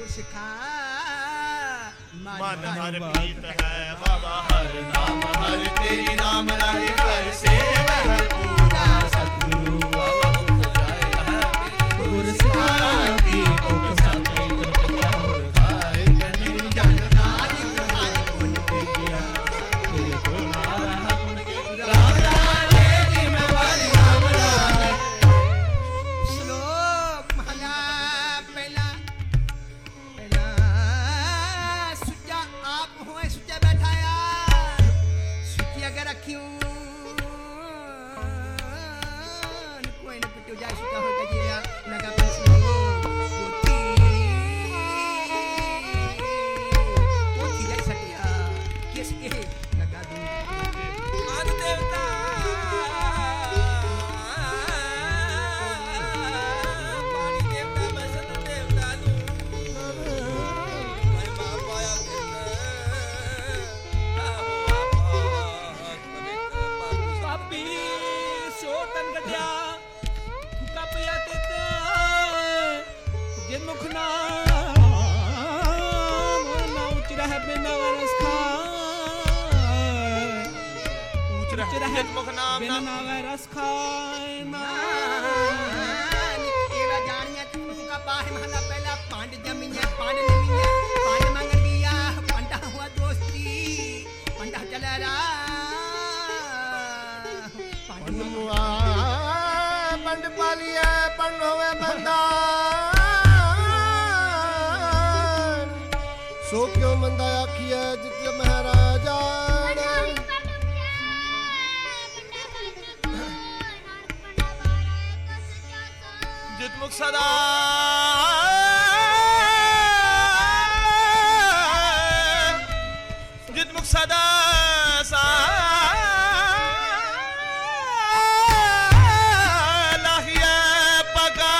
ਗੁਰ ਸਿਖਾ ਮਨ ਹਰ ਪ੍ਰੀਤ ਹੈ ਬਾਬਾ ਹਰ ਨਾਮ ਹਰ ਤੇਰੀ ਨਾਮ ਰਾਏ ਕਰ ਸੇਵ। ਹਰ ਪੂਰਾ ਸਤਿਗੁਰੂ ਬਾਬਾ ਉਪਜਾਏ ਹੈ। ਗੁਰ ਸਿਖਾ ਕੀ ਉਪ ਉੱਚ ਰਹਿ ਮੁਖ ਨਾਮ ਬਿਨ ਨਾ ਨਾਵੇ ਰਸ ਖਾਏ ਨਾ। ਨਿਕੇਵਾ ਜਾਣੀਆਂ ਤੂੰ ਕਾ ਪਾਹੇ ਮਹਲਾ ਪਹਿਲਾ ਪੰਡ ਜਮੀਆਂ ਪੰਡ ਨਵੀਆਂ। ਪੰਡ ਮੰਗਣ ਗਿਆ ਪੰਡਾ ਹੁਆ ਦੋਸਤੀ ਪੰਡਾ ਚਲਾ ਰਾ ਪੰਡ ਮੁਆ ਪੰਡ ਪਾਲੀਐ ਪੰਡ ਹੋਵੇ ਬੰਦਾ। ਸੋ ਕਿਉ ਮੰਦਾ ਆਖੀਐ ਜਿਤ ਮੁਖ ਸਦਾ ਜਿਤ ਮੁਖ ਸਦਾ ਸਾ ਲਾਹੀਐ ਪਗਾਰ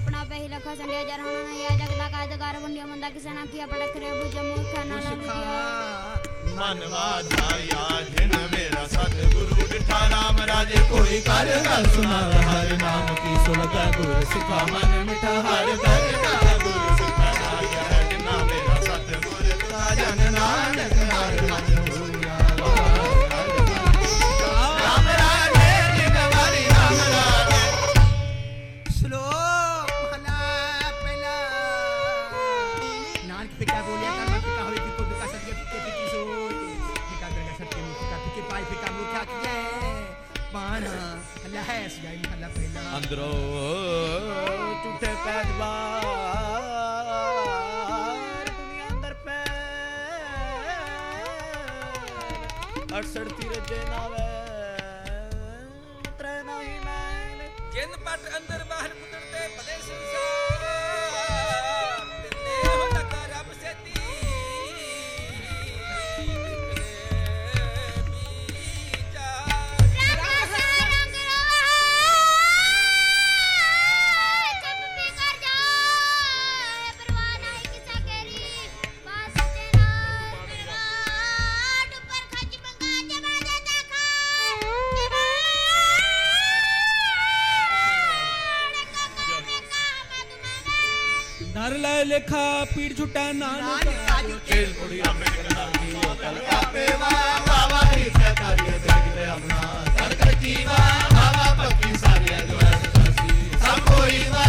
ਆਪਣਾ ਪਹਿ ਲਖਾ ਸੰਡਿਆ ਜਰ ਹੁਣ ਨਹੀਂ ਆ ਜਗਦਾ ਕਾਜਗਾਰ ਵੰਡਿਆ ਮੰਦਾ ਕਿਸੇ ਨਾ ਕੀ ਆਪਣਾ ਕਰੇ ਬੁਝ ਮੁਖ ਨਾ ਲੰਗਿਆ ਮਨ ਵਾਧਾਇਆ ਜਿਨ ਮੇਰਾ ਸਤਿਗੁਰੂ ਡਿਠਾ ਨਾਮ ਰਾਜੇ ਕੋਈ ਕਰ ਗੱਲ ਸੁਣਾਵੇ ਹਰ ਨਾਮ ਕੀ ਸੁਲਗਾ ਗੁਰ ਸਿਖਾ ਮਨ ਮਿਠਾ ਹਰ ਦਰ ਕਾ 68 ਤੀਰ ਜੇ ਨਾਵੇ ਲੇਖਾ ਪੀੜ ਛੁਟੈ ਨਾਨਕ। ਆਜੂ ਖੇਲ ਕੁੜੀ ਆਪੇ ਕਨਾ ਕੀ ਕਲ ਆਪੇ ਵਾ ਬਾਬਾ ਦੀ ਸਤਾਰੀਏ ਦੇਖਦੇ ਆਪਣਾ ਸਰ ਕਰਤੀ ਵਾ ਬਾਬਾ ਪੱਕੀ ਸਾਰੀਆਂ ਜੋ ਐਸ ਕਰਸੀ ਸਭ ਕੋਈ ਵਾ